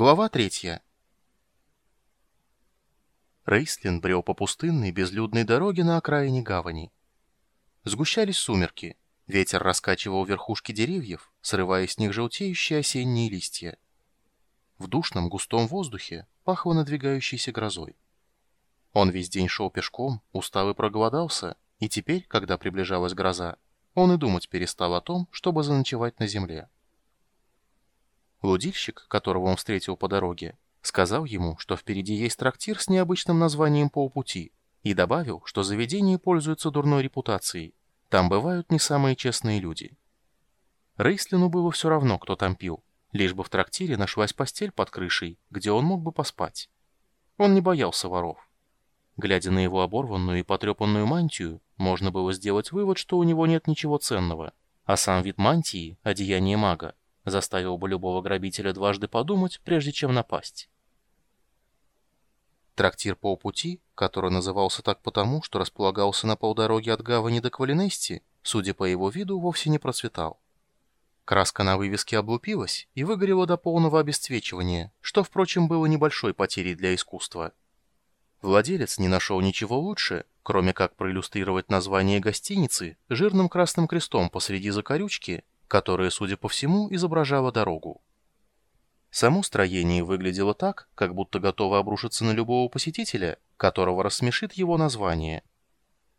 Глава третья. Рейслин брел по пустынной, безлюдной дороге на окраине гавани. Сгущались сумерки. Ветер раскачивал верхушки деревьев, срывая с них желтеющие осенние листья. В душном густом воздухе пахло надвигающейся грозой. Он весь день шел пешком, устал и проголодался, и теперь, когда приближалась гроза, он и думать перестал о том, чтобы заночевать на земле. Лудильщик, которого он встретил по дороге, сказал ему, что впереди есть трактир с необычным названием «Полпути», и добавил, что заведение пользуется дурной репутацией. Там бывают не самые честные люди. Рейслину было все равно, кто там пил, лишь бы в трактире нашлась постель под крышей, где он мог бы поспать. Он не боялся воров. Глядя на его оборванную и потрепанную мантию, можно было сделать вывод, что у него нет ничего ценного, а сам вид мантии, одеяние мага, заставил бы любого грабителя дважды подумать, прежде чем напасть. Трактир полпути, который назывался так потому, что располагался на полдороги от гавани до Квалинести, судя по его виду, вовсе не процветал. Краска на вывеске облупилась и выгорела до полного обесцвечивания, что, впрочем, было небольшой потерей для искусства. Владелец не нашел ничего лучше, кроме как проиллюстрировать название гостиницы жирным красным крестом посреди закорючки которая, судя по всему, изображала дорогу. Само строение выглядело так, как будто готово обрушиться на любого посетителя, которого рассмешит его название.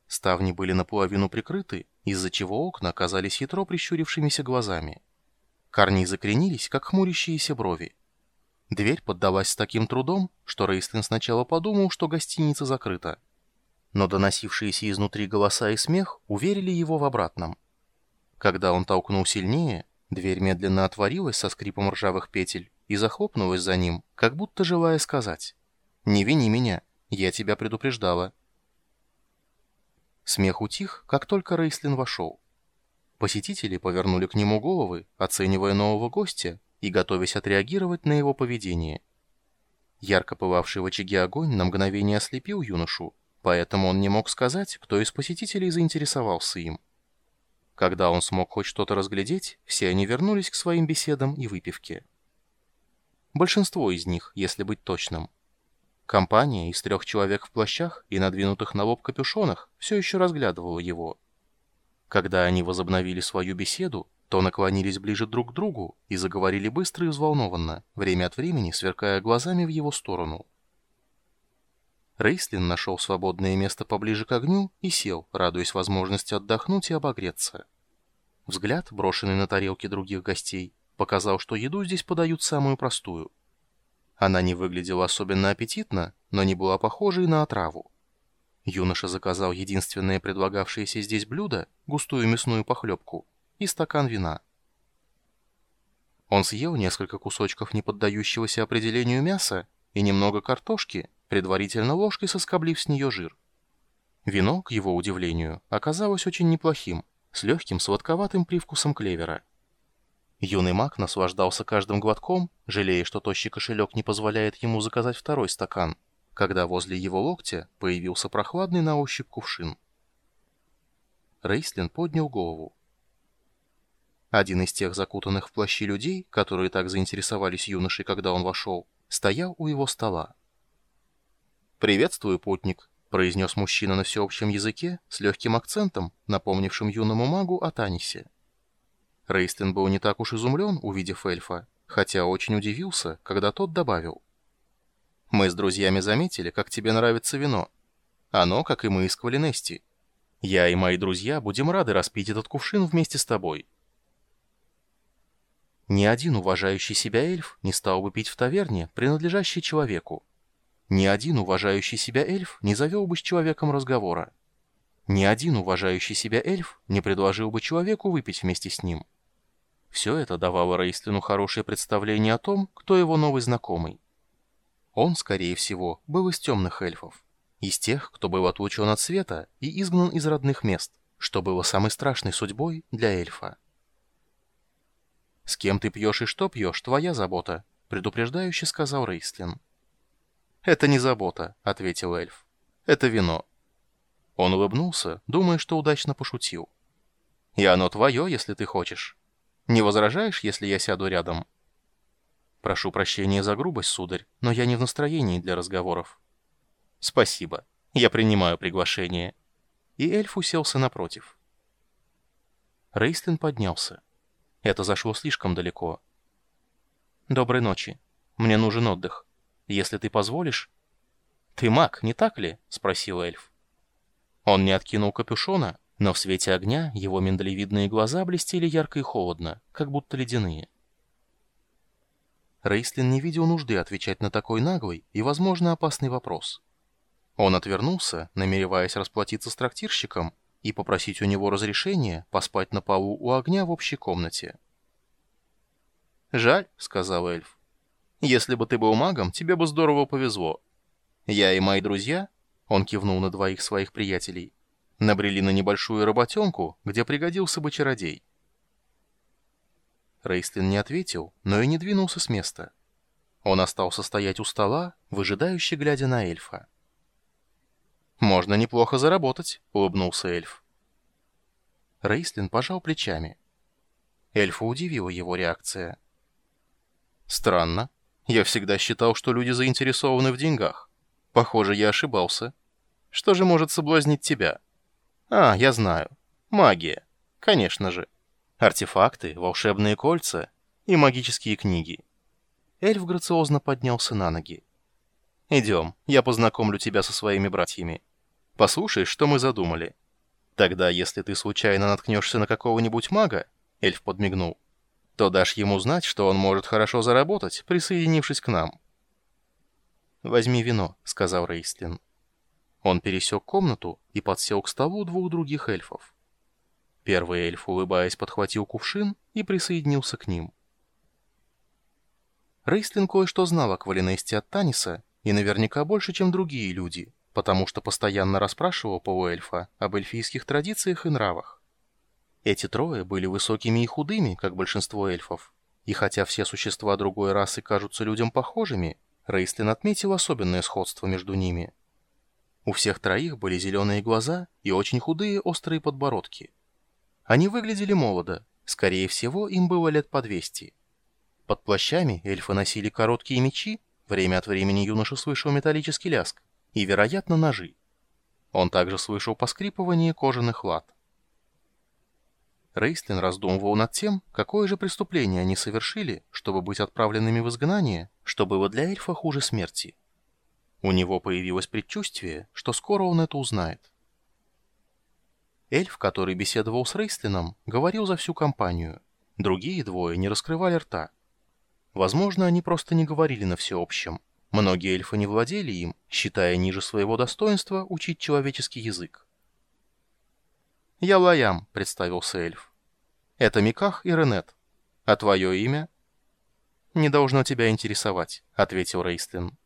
Ставни были наполовину прикрыты, из-за чего окна оказались хитро прищурившимися глазами. Корни закренились, как хмурящиеся брови. Дверь поддалась с таким трудом, что Рейстлин сначала подумал, что гостиница закрыта. Но доносившиеся изнутри голоса и смех уверили его в обратном. Когда он толкнул сильнее, дверь медленно отворилась со скрипом ржавых петель и захлопнулась за ним, как будто желая сказать «Не вини меня, я тебя предупреждала». Смех утих, как только Рейслин вошел. Посетители повернули к нему головы, оценивая нового гостя и готовясь отреагировать на его поведение. Ярко пылавший в очаге огонь на мгновение ослепил юношу, поэтому он не мог сказать, кто из посетителей заинтересовался им. Когда он смог хоть что-то разглядеть, все они вернулись к своим беседам и выпивке. Большинство из них, если быть точным. Компания из трех человек в плащах и надвинутых на лоб капюшонах все еще разглядывала его. Когда они возобновили свою беседу, то наклонились ближе друг к другу и заговорили быстро и взволнованно, время от времени сверкая глазами в его сторону. Рейслин нашел свободное место поближе к огню и сел, радуясь возможности отдохнуть и обогреться. Взгляд, брошенный на тарелки других гостей, показал, что еду здесь подают самую простую. Она не выглядела особенно аппетитно, но не была похожей на отраву. Юноша заказал единственное предлагавшееся здесь блюдо, густую мясную похлебку, и стакан вина. Он съел несколько кусочков неподдающегося определению мяса и немного картошки, предварительно ложкой соскоблив с нее жир. Вино, к его удивлению, оказалось очень неплохим, с легким сладковатым привкусом клевера. Юный маг наслаждался каждым глотком, жалея, что тощий кошелек не позволяет ему заказать второй стакан, когда возле его локтя появился прохладный на ощупь кувшин. Рейслин поднял голову. Один из тех закутанных в плащи людей, которые так заинтересовались юношей, когда он вошел, стоял у его стола. «Приветствую, путник», — произнес мужчина на всеобщем языке с легким акцентом, напомнившим юному магу о Танисе. Рейстен был не так уж изумлен, увидев эльфа, хотя очень удивился, когда тот добавил. «Мы с друзьями заметили, как тебе нравится вино. Оно, как и мы из Квалинести. Я и мои друзья будем рады распить этот кувшин вместе с тобой». Ни один уважающий себя эльф не стал бы пить в таверне, принадлежащей человеку. Ни один уважающий себя эльф не завел бы с человеком разговора. Ни один уважающий себя эльф не предложил бы человеку выпить вместе с ним. Все это давало Рейстлину хорошее представление о том, кто его новый знакомый. Он, скорее всего, был из темных эльфов. Из тех, кто был отлучен от света и изгнан из родных мест, что было самой страшной судьбой для эльфа. «С кем ты пьешь и что пьешь, твоя забота», — предупреждающе сказал Рейстлин. «Это не забота», — ответил эльф. «Это вино». Он улыбнулся, думая, что удачно пошутил. «И оно твое, если ты хочешь. Не возражаешь, если я сяду рядом?» «Прошу прощения за грубость, сударь, но я не в настроении для разговоров». «Спасибо. Я принимаю приглашение». И эльф уселся напротив. Рейстлин поднялся. Это зашло слишком далеко. «Доброй ночи. Мне нужен отдых. Если ты позволишь...» «Ты маг, не так ли?» — спросил эльф. Он не откинул капюшона, но в свете огня его миндалевидные глаза блестели ярко и холодно, как будто ледяные. Рейслин не видел нужды отвечать на такой наглый и, возможно, опасный вопрос. Он отвернулся, намереваясь расплатиться с трактирщиком и попросить у него разрешения поспать на полу у огня в общей комнате. «Жаль», — сказал эльф. «Если бы ты был магом, тебе бы здорово повезло. Я и мои друзья», — он кивнул на двоих своих приятелей, набрели на небольшую работенку, где пригодился бы чародей. Рейстлин не ответил, но и не двинулся с места. Он остался стоять у стола, выжидающе глядя на эльфа. «Можно неплохо заработать», — улыбнулся эльф. Рейслин пожал плечами. Эльфа удивила его реакция. «Странно. Я всегда считал, что люди заинтересованы в деньгах. Похоже, я ошибался. Что же может соблазнить тебя?» «А, я знаю. Магия. Конечно же. Артефакты, волшебные кольца и магические книги». Эльф грациозно поднялся на ноги. «Идем, я познакомлю тебя со своими братьями». Послушай, что мы задумали. Тогда, если ты случайно наткнешься на какого-нибудь мага, эльф подмигнул, то дашь ему знать, что он может хорошо заработать, присоединившись к нам. «Возьми вино», — сказал Рейстлин. Он пересек комнату и подсел к столу двух других эльфов. Первый эльф, улыбаясь, подхватил кувшин и присоединился к ним. Рейстлин кое-что знал о Квалинесте от Таниса, и наверняка больше, чем другие люди — потому что постоянно расспрашивал полуэльфа об эльфийских традициях и нравах. Эти трое были высокими и худыми, как большинство эльфов, и хотя все существа другой расы кажутся людям похожими, Рейстлин отметил особенное сходство между ними. У всех троих были зеленые глаза и очень худые острые подбородки. Они выглядели молодо, скорее всего, им было лет по 200. Под плащами эльфы носили короткие мечи, время от времени юноша слышал металлический ляск, и, вероятно, ножи. Он также слышал поскрипывание кожаных лад. Рейстлин раздумывал над тем, какое же преступление они совершили, чтобы быть отправленными в изгнание, что было для эльфа хуже смерти. У него появилось предчувствие, что скоро он это узнает. Эльф, который беседовал с Рейстлином, говорил за всю компанию. Другие двое не раскрывали рта. Возможно, они просто не говорили на всеобщем. Многие эльфы не владели им, считая ниже своего достоинства учить человеческий язык. «Я Лаям», — представился эльф. «Это Миках и Ренет. А твое имя?» «Не должно тебя интересовать», — ответил Рейстлин.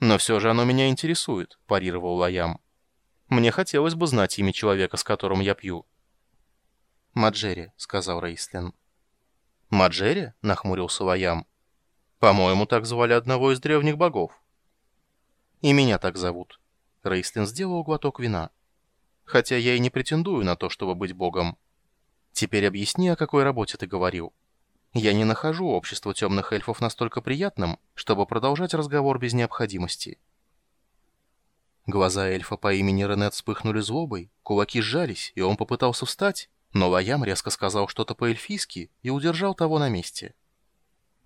«Но все же оно меня интересует», — парировал Лаям. «Мне хотелось бы знать имя человека, с которым я пью». «Маджери», — сказал Рейстлин. «Маджери?» — нахмурился Лаям. По-моему, так звали одного из древних богов. И меня так зовут. Рейстлин сделал глоток вина. Хотя я и не претендую на то, чтобы быть богом. Теперь объясни, о какой работе ты говорил. Я не нахожу общество темных эльфов настолько приятным, чтобы продолжать разговор без необходимости. Глаза эльфа по имени Ренет вспыхнули злобой, кулаки сжались, и он попытался встать, но Лаям резко сказал что-то по-эльфийски и удержал того на месте.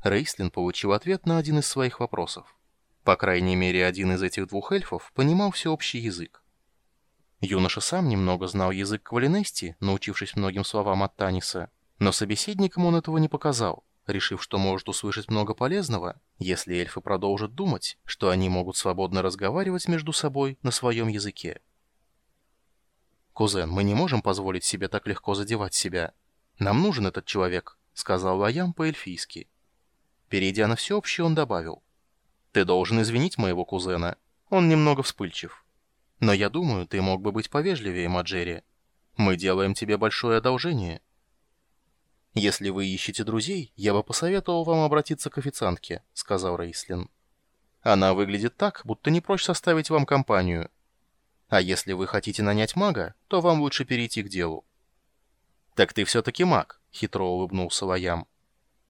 Рейслин получил ответ на один из своих вопросов. По крайней мере, один из этих двух эльфов понимал всеобщий язык. Юноша сам немного знал язык Квалинести, научившись многим словам от Таниса, но собеседникам он этого не показал, решив, что может услышать много полезного, если эльфы продолжат думать, что они могут свободно разговаривать между собой на своем языке. «Кузен, мы не можем позволить себе так легко задевать себя. Нам нужен этот человек», — сказал Лаям по-эльфийски. Перейдя на всеобщее, он добавил. «Ты должен извинить моего кузена. Он немного вспыльчив. Но я думаю, ты мог бы быть повежливее, Маджери. Мы делаем тебе большое одолжение». «Если вы ищете друзей, я бы посоветовал вам обратиться к официантке», — сказал Рейслин. «Она выглядит так, будто не прочь составить вам компанию. А если вы хотите нанять мага, то вам лучше перейти к делу». «Так ты все-таки маг», — хитро улыбнулся Лаям.